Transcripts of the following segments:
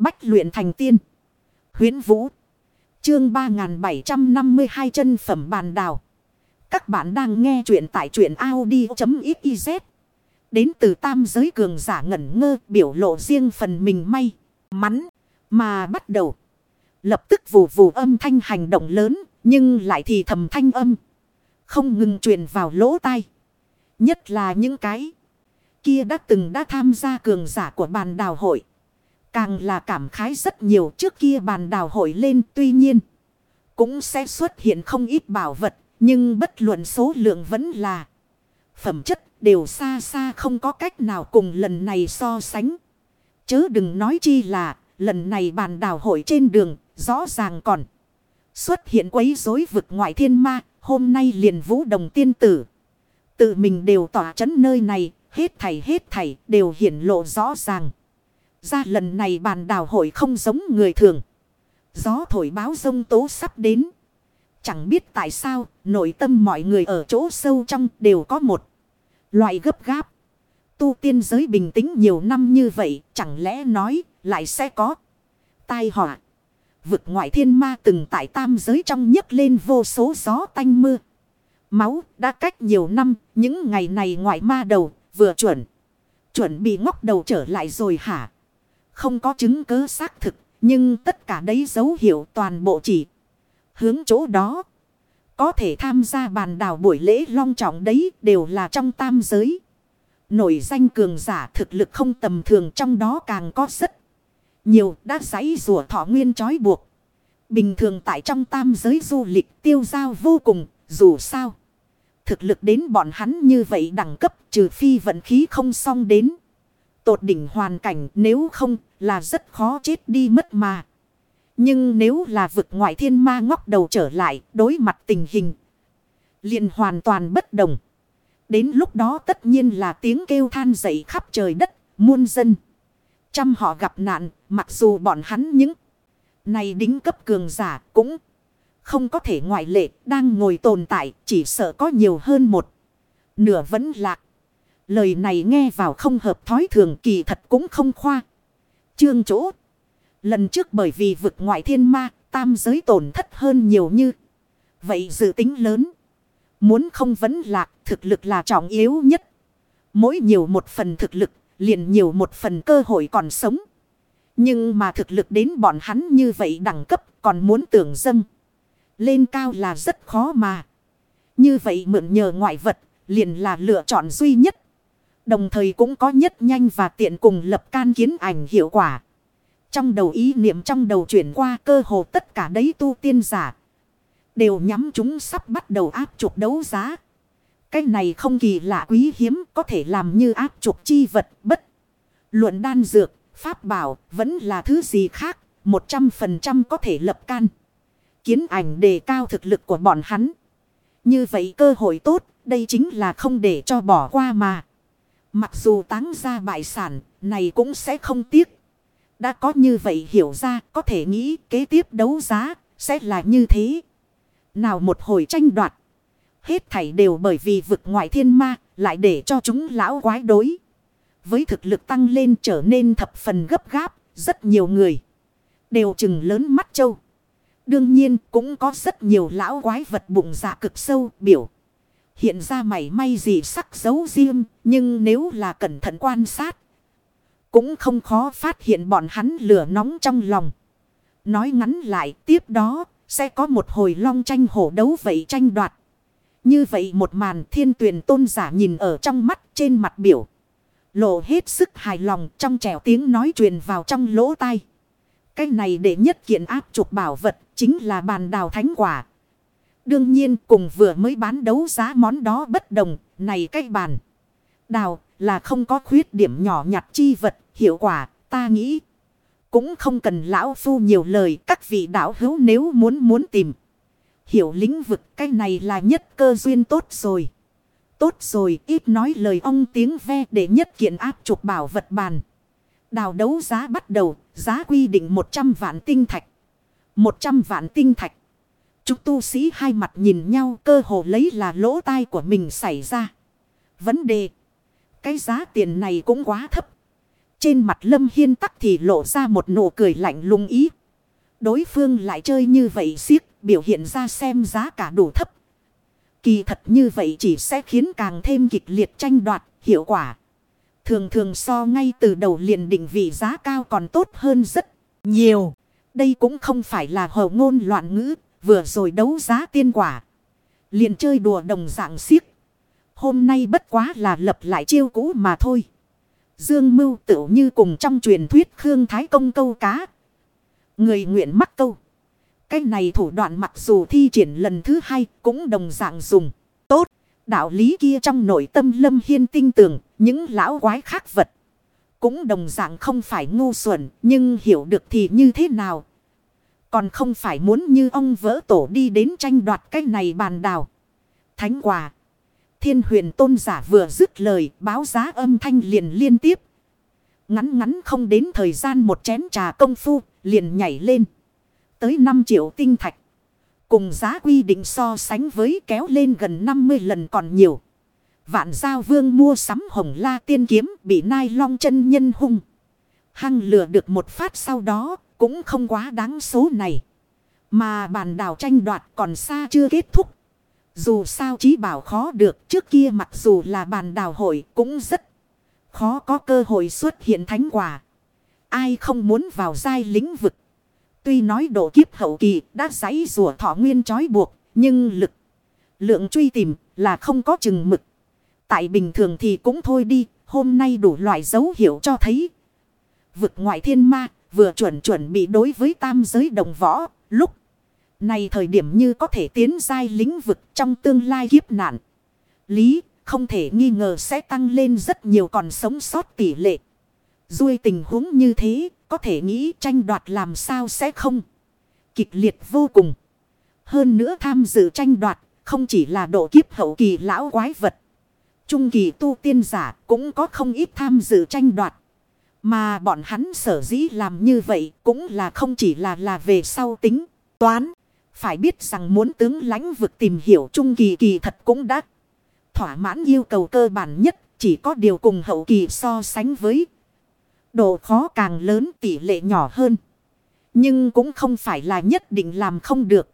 Bách luyện thành tiên. Huyến Vũ. Chương 3752 chân phẩm bàn đào. Các bạn đang nghe truyện tại truyện Audi.xyz. Đến từ tam giới cường giả ngẩn ngơ, biểu lộ riêng phần mình may. Mắn. Mà bắt đầu. Lập tức vù vù âm thanh hành động lớn. Nhưng lại thì thầm thanh âm. Không ngừng truyền vào lỗ tai. Nhất là những cái. Kia đã từng đã tham gia cường giả của bàn đào hội. Càng là cảm khái rất nhiều trước kia bàn đào hội lên tuy nhiên. Cũng sẽ xuất hiện không ít bảo vật. Nhưng bất luận số lượng vẫn là. Phẩm chất đều xa xa không có cách nào cùng lần này so sánh. Chớ đừng nói chi là, lần này bàn đào hội trên đường, rõ ràng còn. Xuất hiện quấy rối vực ngoại thiên ma. Hôm nay liền vũ đồng tiên tử. Tự mình đều tỏa chấn nơi này. Hết thảy hết thảy đều hiển lộ rõ ràng. Ra lần này bàn đào hội không giống người thường. Gió thổi báo sông tố sắp đến. Chẳng biết tại sao, nội tâm mọi người ở chỗ sâu trong đều có một loại gấp gáp. Tu tiên giới bình tĩnh nhiều năm như vậy, chẳng lẽ nói lại sẽ có tai họa. Vực ngoại thiên ma từng tại tam giới trong nhấc lên vô số gió tanh mưa. Máu đã cách nhiều năm, những ngày này ngoại ma đầu vừa chuẩn. Chuẩn bị ngóc đầu trở lại rồi hả? Không có chứng cứ xác thực, nhưng tất cả đấy dấu hiệu toàn bộ chỉ hướng chỗ đó. Có thể tham gia bàn đảo buổi lễ long trọng đấy đều là trong tam giới. Nổi danh cường giả thực lực không tầm thường trong đó càng có rất nhiều đã giấy rùa thọ nguyên trói buộc. Bình thường tại trong tam giới du lịch tiêu giao vô cùng, dù sao. Thực lực đến bọn hắn như vậy đẳng cấp trừ phi vận khí không xong đến. Tột đỉnh hoàn cảnh nếu không là rất khó chết đi mất mà. Nhưng nếu là vực ngoại thiên ma ngóc đầu trở lại đối mặt tình hình. liền hoàn toàn bất đồng. Đến lúc đó tất nhiên là tiếng kêu than dậy khắp trời đất, muôn dân. Trăm họ gặp nạn, mặc dù bọn hắn những này đính cấp cường giả cũng không có thể ngoại lệ đang ngồi tồn tại, chỉ sợ có nhiều hơn một. Nửa vẫn lạc. Lời này nghe vào không hợp thói thường kỳ thật cũng không khoa. Trương chỗ. Lần trước bởi vì vực ngoại thiên ma, tam giới tổn thất hơn nhiều như. Vậy dự tính lớn. Muốn không vấn lạc, thực lực là trọng yếu nhất. Mỗi nhiều một phần thực lực, liền nhiều một phần cơ hội còn sống. Nhưng mà thực lực đến bọn hắn như vậy đẳng cấp còn muốn tưởng dâng. Lên cao là rất khó mà. Như vậy mượn nhờ ngoại vật liền là lựa chọn duy nhất. Đồng thời cũng có nhất nhanh và tiện cùng lập can kiến ảnh hiệu quả. Trong đầu ý niệm trong đầu chuyển qua cơ hồ tất cả đấy tu tiên giả. Đều nhắm chúng sắp bắt đầu áp trục đấu giá. Cái này không kỳ lạ quý hiếm có thể làm như áp trục chi vật bất. Luận đan dược, pháp bảo vẫn là thứ gì khác. một trăm phần trăm có thể lập can. Kiến ảnh đề cao thực lực của bọn hắn. Như vậy cơ hội tốt, đây chính là không để cho bỏ qua mà. Mặc dù táng ra bại sản, này cũng sẽ không tiếc. Đã có như vậy hiểu ra, có thể nghĩ kế tiếp đấu giá, sẽ là như thế. Nào một hồi tranh đoạt. Hết thảy đều bởi vì vực ngoại thiên ma, lại để cho chúng lão quái đối. Với thực lực tăng lên trở nên thập phần gấp gáp, rất nhiều người. Đều chừng lớn mắt châu. Đương nhiên cũng có rất nhiều lão quái vật bụng dạ cực sâu biểu. Hiện ra mảy may gì sắc dấu riêng, nhưng nếu là cẩn thận quan sát, cũng không khó phát hiện bọn hắn lửa nóng trong lòng. Nói ngắn lại, tiếp đó, sẽ có một hồi long tranh hổ đấu vậy tranh đoạt. Như vậy một màn thiên tuyển tôn giả nhìn ở trong mắt trên mặt biểu. Lộ hết sức hài lòng trong trẻo tiếng nói truyền vào trong lỗ tai. Cái này để nhất kiện áp trục bảo vật chính là bàn đào thánh quả. Đương nhiên cùng vừa mới bán đấu giá món đó bất đồng, này cái bàn. Đào là không có khuyết điểm nhỏ nhặt chi vật, hiệu quả, ta nghĩ. Cũng không cần lão phu nhiều lời, các vị đạo hữu nếu muốn muốn tìm. Hiểu lĩnh vực cái này là nhất cơ duyên tốt rồi. Tốt rồi, ít nói lời ông tiếng ve để nhất kiện áp trục bảo vật bàn. Đào đấu giá bắt đầu, giá quy định 100 vạn tinh thạch. 100 vạn tinh thạch. Chúng tu sĩ hai mặt nhìn nhau cơ hồ lấy là lỗ tai của mình xảy ra. Vấn đề. Cái giá tiền này cũng quá thấp. Trên mặt Lâm Hiên tắc thì lộ ra một nụ cười lạnh lùng ý. Đối phương lại chơi như vậy siết, biểu hiện ra xem giá cả đủ thấp. Kỳ thật như vậy chỉ sẽ khiến càng thêm kịch liệt tranh đoạt, hiệu quả. Thường thường so ngay từ đầu liền định vị giá cao còn tốt hơn rất nhiều. Đây cũng không phải là hồ ngôn loạn ngữ, vừa rồi đấu giá tiên quả. Liền chơi đùa đồng dạng siếc. Hôm nay bất quá là lập lại chiêu cũ mà thôi. Dương mưu tựu như cùng trong truyền thuyết Khương Thái Công câu cá. Người nguyện mắc câu. Cái này thủ đoạn mặc dù thi triển lần thứ hai cũng đồng dạng dùng. Tốt. Đạo lý kia trong nội tâm lâm hiên tinh tường. Những lão quái khác vật. Cũng đồng dạng không phải ngu xuẩn. Nhưng hiểu được thì như thế nào. Còn không phải muốn như ông vỡ tổ đi đến tranh đoạt cái này bàn đào. Thánh quả. Thiên huyền tôn giả vừa dứt lời, báo giá âm thanh liền liên tiếp. Ngắn ngắn không đến thời gian một chén trà công phu, liền nhảy lên. Tới 5 triệu tinh thạch. Cùng giá quy định so sánh với kéo lên gần 50 lần còn nhiều. Vạn giao vương mua sắm hồng la tiên kiếm bị nai long chân nhân hung. Hăng lừa được một phát sau đó cũng không quá đáng số này. Mà bàn đảo tranh đoạt còn xa chưa kết thúc. Dù sao chí bảo khó được, trước kia mặc dù là bàn đảo hội cũng rất khó có cơ hội xuất hiện thánh quả. Ai không muốn vào giai lĩnh vực. Tuy nói độ kiếp hậu kỳ đã giấy rùa thọ nguyên trói buộc, nhưng lực, lượng truy tìm là không có chừng mực. Tại bình thường thì cũng thôi đi, hôm nay đủ loại dấu hiệu cho thấy. Vực ngoại thiên ma vừa chuẩn chuẩn bị đối với tam giới đồng võ, lúc này thời điểm như có thể tiến giai lĩnh vực trong tương lai kiếp nạn. Lý, không thể nghi ngờ sẽ tăng lên rất nhiều còn sống sót tỷ lệ. Duy tình huống như thế, có thể nghĩ tranh đoạt làm sao sẽ không. Kịch liệt vô cùng. Hơn nữa tham dự tranh đoạt, không chỉ là độ kiếp hậu kỳ lão quái vật. Trung kỳ tu tiên giả cũng có không ít tham dự tranh đoạt. Mà bọn hắn sở dĩ làm như vậy cũng là không chỉ là là về sau tính, toán. Phải biết rằng muốn tướng lãnh vực tìm hiểu trung kỳ kỳ thật cũng đã thỏa mãn yêu cầu cơ bản nhất. Chỉ có điều cùng hậu kỳ so sánh với độ khó càng lớn tỷ lệ nhỏ hơn. Nhưng cũng không phải là nhất định làm không được.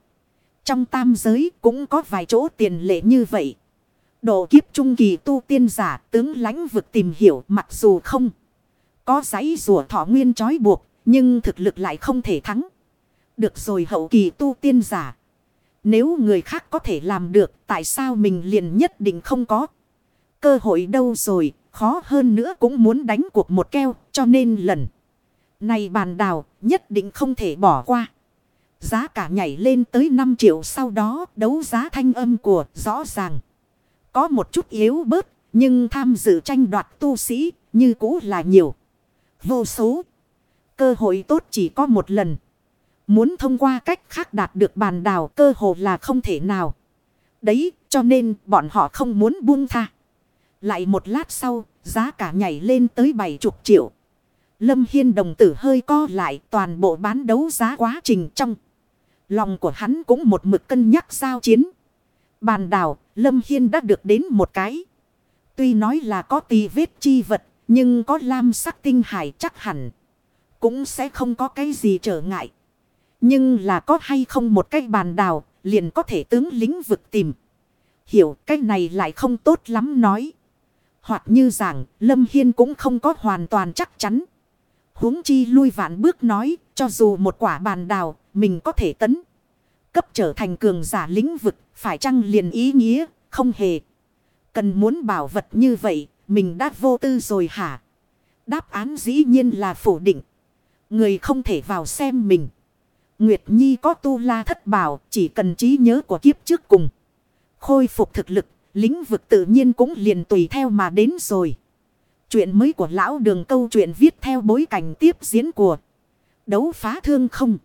Trong tam giới cũng có vài chỗ tiền lệ như vậy. Độ kiếp trung kỳ tu tiên giả tướng lãnh vực tìm hiểu mặc dù không. Có giấy rùa thọ nguyên trói buộc, nhưng thực lực lại không thể thắng. Được rồi hậu kỳ tu tiên giả. Nếu người khác có thể làm được, tại sao mình liền nhất định không có? Cơ hội đâu rồi, khó hơn nữa cũng muốn đánh cuộc một keo, cho nên lần. Này bàn đào, nhất định không thể bỏ qua. Giá cả nhảy lên tới 5 triệu sau đó đấu giá thanh âm của rõ ràng. Có một chút yếu bớt, nhưng tham dự tranh đoạt tu sĩ như cũ là nhiều vô số. Cơ hội tốt chỉ có một lần. Muốn thông qua cách khác đạt được bàn đào cơ hội là không thể nào. Đấy cho nên bọn họ không muốn buông tha. Lại một lát sau, giá cả nhảy lên tới 70 triệu. Lâm Hiên đồng tử hơi co lại toàn bộ bán đấu giá quá trình trong. Lòng của hắn cũng một mực cân nhắc giao chiến. Bàn đào, Lâm Hiên đã được đến một cái. Tuy nói là có tì vết chi vật, nhưng có lam sắc tinh hải chắc hẳn. Cũng sẽ không có cái gì trở ngại. Nhưng là có hay không một cái bàn đào. Liền có thể tướng lính vực tìm. Hiểu, cái này lại không tốt lắm nói. Hoặc như rằng, Lâm Hiên cũng không có hoàn toàn chắc chắn. huống chi lui vạn bước nói. Cho dù một quả bàn đào, mình có thể tấn. Cấp trở thành cường giả lĩnh vực. Phải chăng liền ý nghĩa, không hề. Cần muốn bảo vật như vậy mình đã vô tư rồi hả? Đáp án dĩ nhiên là phủ định. Người không thể vào xem mình. Nguyệt Nhi có tu la thất bảo, chỉ cần trí nhớ của kiếp trước cùng. Khôi phục thực lực, lĩnh vực tự nhiên cũng liền tùy theo mà đến rồi. Chuyện mới của lão đường câu chuyện viết theo bối cảnh tiếp diễn của đấu phá thương không.